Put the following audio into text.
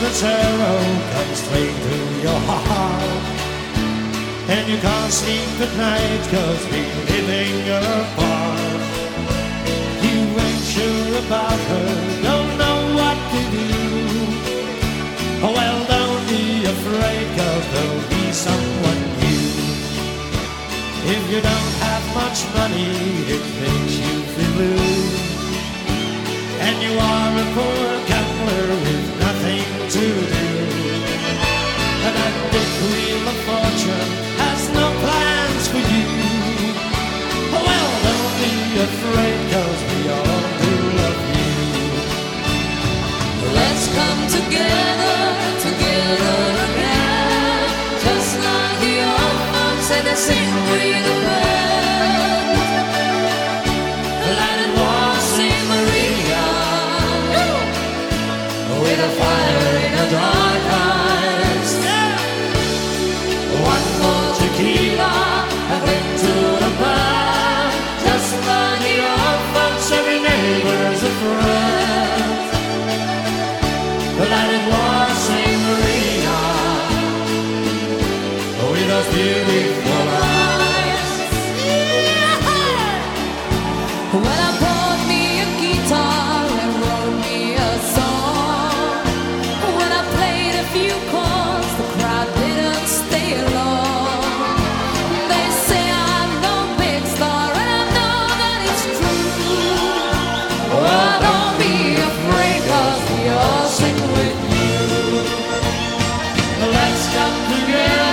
the arrow comes straight through your heart. And you can't sleep at night cause we're living apart. You ain't sure about her, don't know what to do. Oh, well, don't be afraid cause there'll be someone new. If you don't have much money, it makes you feel blue. And you are a poor When I me a guitar and wrote me a song, when I played a few chords, the crowd didn't stay long. They say I'm big star, and I know that it's true. Don't be afraid, cause we all sing with you. Let's come together